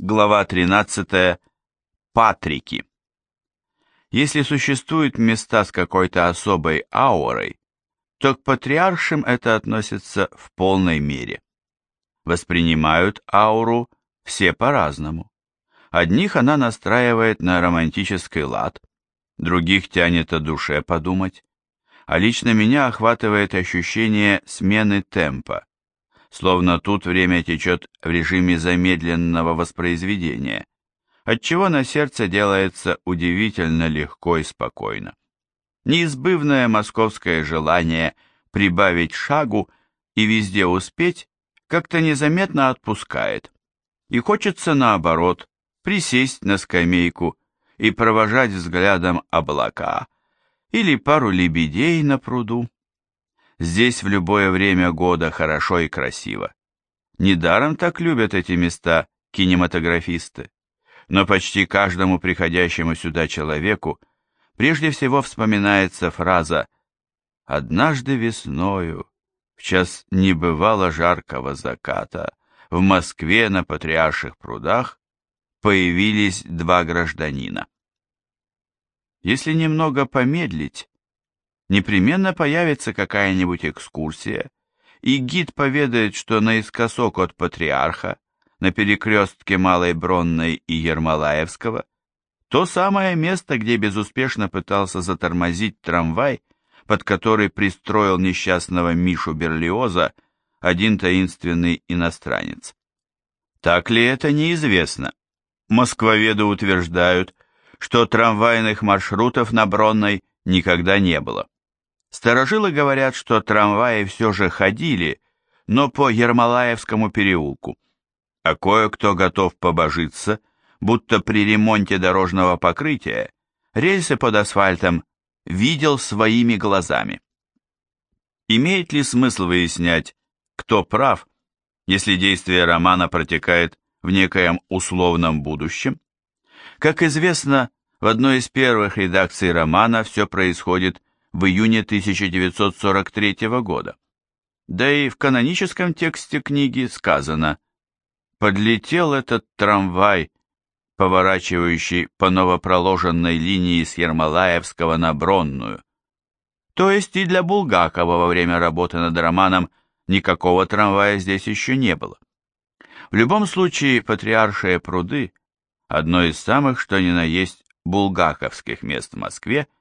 Глава 13. Патрики. Если существуют места с какой-то особой аурой, то к патриаршим это относится в полной мере. Воспринимают ауру все по-разному. Одних она настраивает на романтический лад, других тянет о душе подумать, а лично меня охватывает ощущение смены темпа, словно тут время течет в режиме замедленного воспроизведения, отчего на сердце делается удивительно легко и спокойно. Неизбывное московское желание прибавить шагу и везде успеть как-то незаметно отпускает, и хочется наоборот присесть на скамейку и провожать взглядом облака или пару лебедей на пруду. Здесь в любое время года хорошо и красиво. Недаром так любят эти места кинематографисты. Но почти каждому приходящему сюда человеку прежде всего вспоминается фраза «Однажды весною, в час небывало жаркого заката, в Москве на Патриарших прудах появились два гражданина». Если немного помедлить, непременно появится какая-нибудь экскурсия, и гид поведает, что наискосок от Патриарха, на перекрестке Малой Бронной и Ермолаевского, то самое место, где безуспешно пытался затормозить трамвай, под который пристроил несчастного Мишу Берлиоза один таинственный иностранец. Так ли это неизвестно? Москвоведы утверждают, что трамвайных маршрутов на Бронной никогда не было. Старожилы говорят, что трамваи все же ходили, но по Ермолаевскому переулку. А кое-кто готов побожиться, будто при ремонте дорожного покрытия рельсы под асфальтом видел своими глазами. Имеет ли смысл выяснять, кто прав, если действие романа протекает в некоем условном будущем? Как известно, в одной из первых редакций романа все происходит в июне 1943 года. Да и в каноническом тексте книги сказано «Подлетел этот трамвай, поворачивающий по новопроложенной линии с Ермолаевского на Бронную». То есть и для Булгакова во время работы над романом никакого трамвая здесь еще не было. В любом случае, Патриаршие пруды – одно из самых, что ни на есть, булгаковских мест в Москве –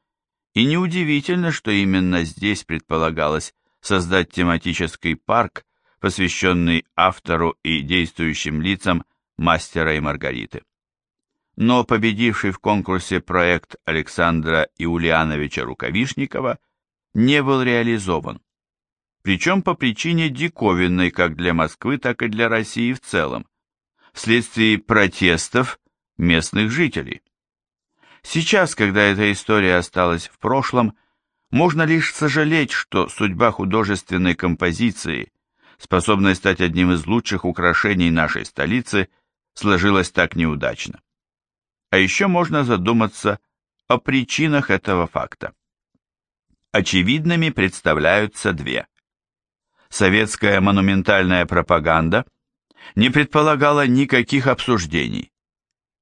и неудивительно, что именно здесь предполагалось создать тематический парк, посвященный автору и действующим лицам «Мастера и Маргариты». Но победивший в конкурсе проект Александра Иулиановича Рукавишникова не был реализован, причем по причине диковинной как для Москвы, так и для России в целом, вследствие протестов местных жителей. Сейчас, когда эта история осталась в прошлом, можно лишь сожалеть, что судьба художественной композиции, способной стать одним из лучших украшений нашей столицы, сложилась так неудачно. А еще можно задуматься о причинах этого факта. Очевидными представляются две. Советская монументальная пропаганда не предполагала никаких обсуждений.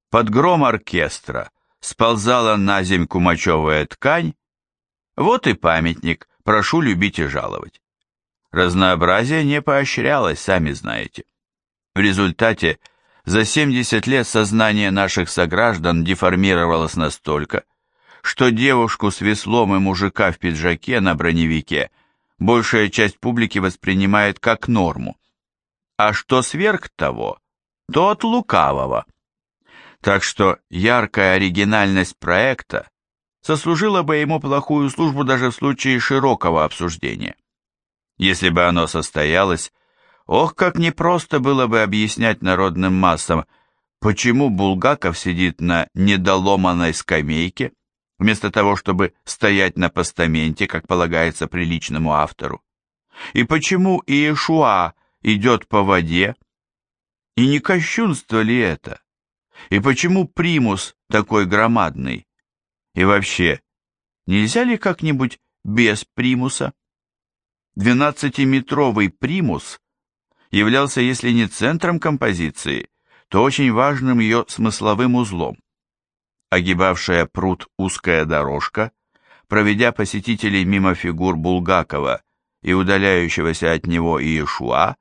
Под гром оркестра сползала на земь кумачевая ткань, вот и памятник, прошу любить и жаловать. Разнообразие не поощрялось, сами знаете. В результате за 70 лет сознание наших сограждан деформировалось настолько, что девушку с веслом и мужика в пиджаке на броневике большая часть публики воспринимает как норму, а что сверх того, то от лукавого. Так что яркая оригинальность проекта сослужила бы ему плохую службу даже в случае широкого обсуждения. Если бы оно состоялось, ох, как непросто было бы объяснять народным массам, почему Булгаков сидит на недоломанной скамейке, вместо того, чтобы стоять на постаменте, как полагается приличному автору. И почему Иешуа идет по воде? И не кощунство ли это? И почему примус такой громадный? И вообще, нельзя ли как-нибудь без примуса? Двенадцатиметровый примус являлся, если не центром композиции, то очень важным ее смысловым узлом. Огибавшая пруд узкая дорожка, проведя посетителей мимо фигур Булгакова и удаляющегося от него Иешуа,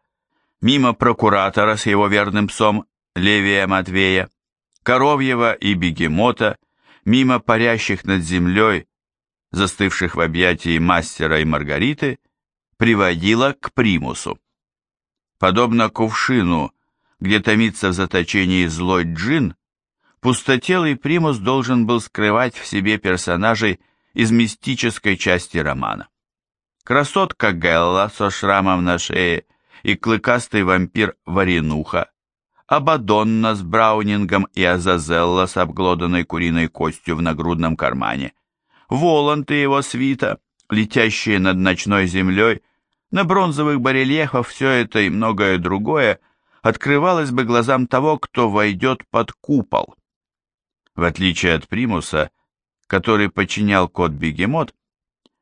мимо прокуратора с его верным псом Левия Матвея, Коровьева и Бегемота, мимо парящих над землей, застывших в объятии мастера и Маргариты, приводила к примусу. Подобно кувшину, где томится в заточении злой джин, пустотелый примус должен был скрывать в себе персонажей из мистической части романа. Красотка Гелла со шрамом на шее и клыкастый вампир Варенуха, Абадонна с Браунингом и Азазелла с обглоданной куриной костью в нагрудном кармане, Воланд и его свита, летящие над ночной землей, на бронзовых барельефах все это и многое другое открывалось бы глазам того, кто войдет под купол. В отличие от примуса, который подчинял кот-бегемот,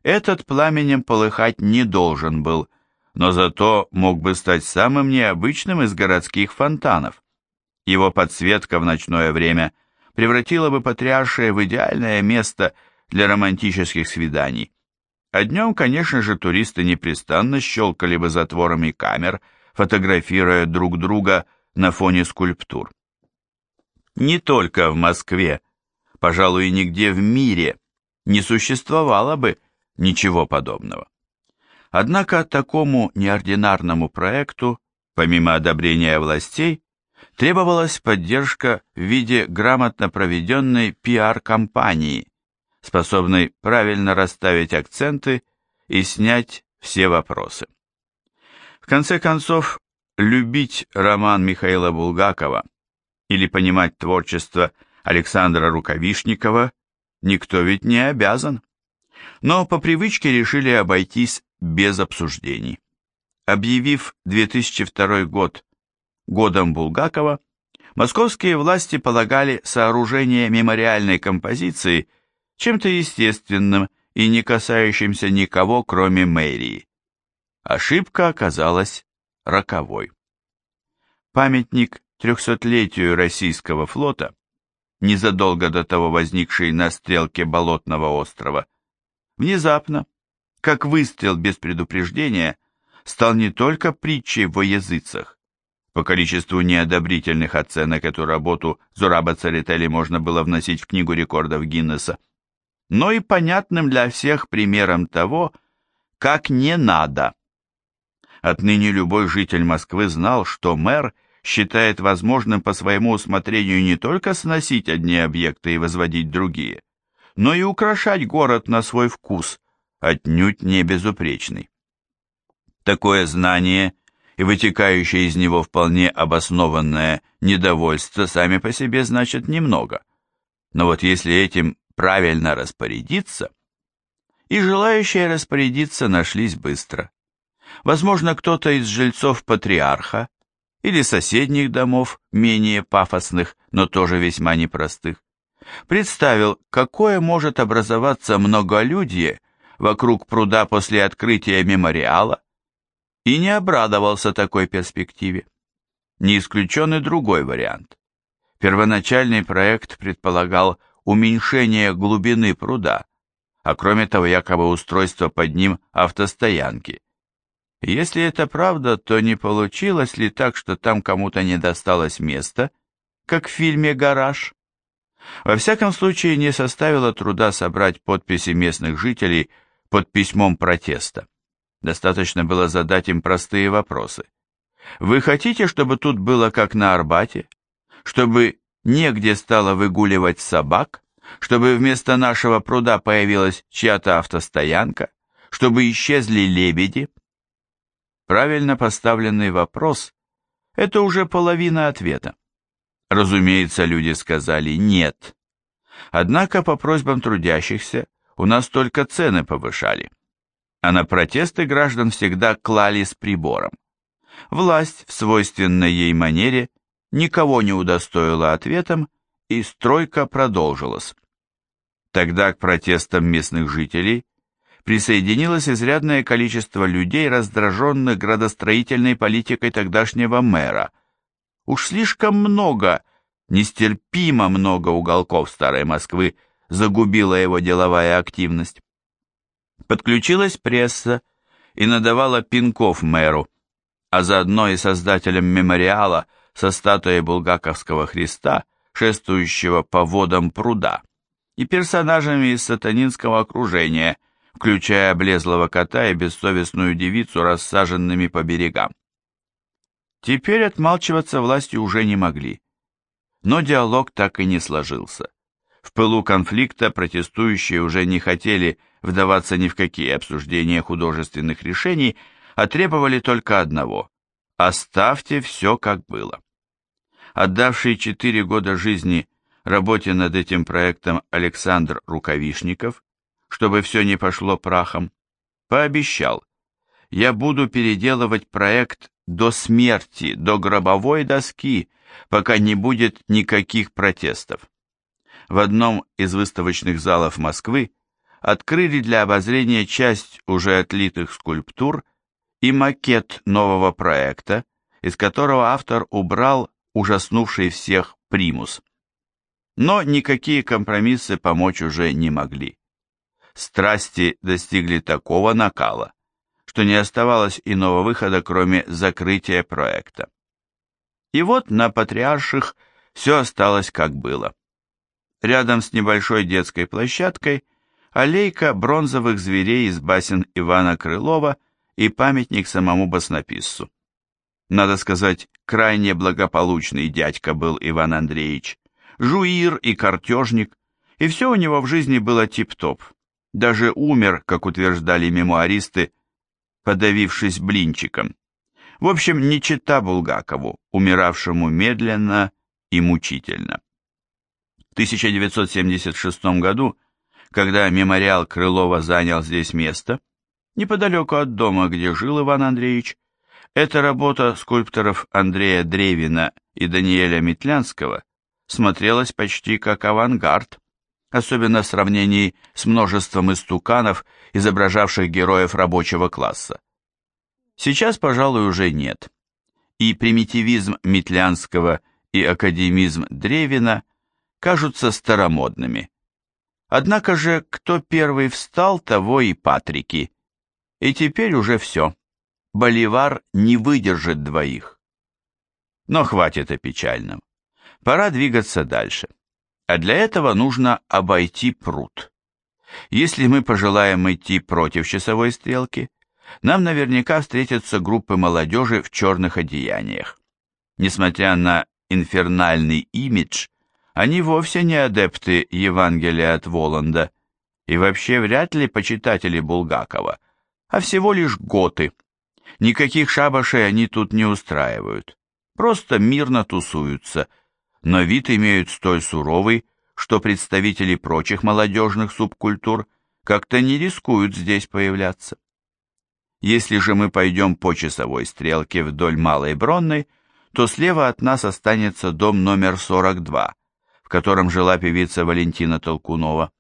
этот пламенем полыхать не должен был, но зато мог бы стать самым необычным из городских фонтанов. Его подсветка в ночное время превратила бы патриаршее в идеальное место для романтических свиданий. А днем, конечно же, туристы непрестанно щелкали бы затворами камер, фотографируя друг друга на фоне скульптур. Не только в Москве, пожалуй, нигде в мире не существовало бы ничего подобного. Однако такому неординарному проекту, помимо одобрения властей, требовалась поддержка в виде грамотно проведенной пиар-кампании, способной правильно расставить акценты и снять все вопросы. В конце концов, любить роман Михаила Булгакова или понимать творчество Александра Рукавишникова никто ведь не обязан. Но по привычке решили обойтись без обсуждений. Объявив 2002 год годом Булгакова, московские власти полагали сооружение мемориальной композиции чем-то естественным и не касающимся никого, кроме мэрии. Ошибка оказалась роковой. Памятник трехсотлетию российского флота, незадолго до того возникший на стрелке Болотного острова, внезапно, как выстрел без предупреждения, стал не только притчей во языцах, по количеству неодобрительных оценок эту работу Зураба Церетели можно было вносить в книгу рекордов Гиннесса, но и понятным для всех примером того, как не надо. Отныне любой житель Москвы знал, что мэр считает возможным по своему усмотрению не только сносить одни объекты и возводить другие, но и украшать город на свой вкус, отнюдь не безупречный. Такое знание и вытекающее из него вполне обоснованное недовольство сами по себе значит немного. Но вот если этим правильно распорядиться, и желающие распорядиться нашлись быстро. Возможно, кто-то из жильцов патриарха или соседних домов, менее пафосных, но тоже весьма непростых, представил, какое может образоваться многолюдье вокруг пруда после открытия мемориала, и не обрадовался такой перспективе. Не исключен и другой вариант. Первоначальный проект предполагал уменьшение глубины пруда, а кроме того якобы устройство под ним автостоянки. Если это правда, то не получилось ли так, что там кому-то не досталось места, как в фильме «Гараж»? Во всяком случае, не составило труда собрать подписи местных жителей под письмом протеста. Достаточно было задать им простые вопросы. Вы хотите, чтобы тут было как на Арбате? Чтобы негде стало выгуливать собак? Чтобы вместо нашего пруда появилась чья-то автостоянка? Чтобы исчезли лебеди? Правильно поставленный вопрос – это уже половина ответа. Разумеется, люди сказали «нет». Однако по просьбам трудящихся у нас только цены повышали, а на протесты граждан всегда клали с прибором. Власть в свойственной ей манере никого не удостоила ответом, и стройка продолжилась. Тогда к протестам местных жителей присоединилось изрядное количество людей, раздраженных градостроительной политикой тогдашнего мэра – Уж слишком много, нестерпимо много уголков старой Москвы загубила его деловая активность. Подключилась пресса и надавала пинков мэру, а заодно и создателям мемориала со статуей Булгаковского Христа, шествующего по водам пруда, и персонажами из сатанинского окружения, включая облезлого кота и бессовестную девицу, рассаженными по берегам. Теперь отмалчиваться власти уже не могли. Но диалог так и не сложился. В пылу конфликта протестующие уже не хотели вдаваться ни в какие обсуждения художественных решений, а требовали только одного – оставьте все как было. Отдавший четыре года жизни работе над этим проектом Александр Рукавишников, чтобы все не пошло прахом, пообещал, я буду переделывать проект до смерти, до гробовой доски, пока не будет никаких протестов. В одном из выставочных залов Москвы открыли для обозрения часть уже отлитых скульптур и макет нового проекта, из которого автор убрал ужаснувший всех примус. Но никакие компромиссы помочь уже не могли. Страсти достигли такого накала, что не оставалось иного выхода, кроме закрытия проекта. И вот на Патриарших все осталось как было. Рядом с небольшой детской площадкой аллейка бронзовых зверей из басен Ивана Крылова и памятник самому баснописцу. Надо сказать, крайне благополучный дядька был Иван Андреевич. Жуир и картежник, и все у него в жизни было тип-топ. Даже умер, как утверждали мемуаристы, подавившись блинчиком. В общем, не чита Булгакову, умиравшему медленно и мучительно. В 1976 году когда мемориал Крылова занял здесь место, неподалеку от дома, где жил Иван Андреевич, эта работа скульпторов Андрея Древина и Даниэля Метлянского смотрелась почти как авангард, особенно в сравнении с множеством истуканов, изображавших героев рабочего класса. Сейчас, пожалуй, уже нет. И примитивизм Метлянского и академизм Древина кажутся старомодными. Однако же, кто первый встал, того и Патрики. И теперь уже все. Боливар не выдержит двоих. Но хватит о печальном. Пора двигаться дальше. А для этого нужно обойти пруд. Если мы пожелаем идти против часовой стрелки, нам наверняка встретятся группы молодежи в черных одеяниях. Несмотря на инфернальный имидж, они вовсе не адепты Евангелия от Воланда и вообще вряд ли почитатели Булгакова, а всего лишь готы. Никаких шабашей они тут не устраивают, просто мирно тусуются, но вид имеют столь суровый, что представители прочих молодежных субкультур как-то не рискуют здесь появляться. Если же мы пойдем по часовой стрелке вдоль Малой Бронной, то слева от нас останется дом номер 42, котором жила певица Валентина Толкунова.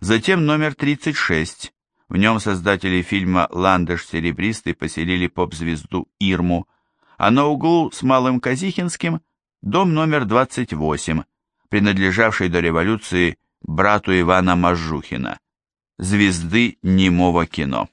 Затем номер 36. В нем создатели фильма «Ландыш серебристый» поселили поп-звезду Ирму, а на углу с Малым Казихинским дом номер 28, принадлежавший до революции брату Ивана Мажухина, звезды немого кино.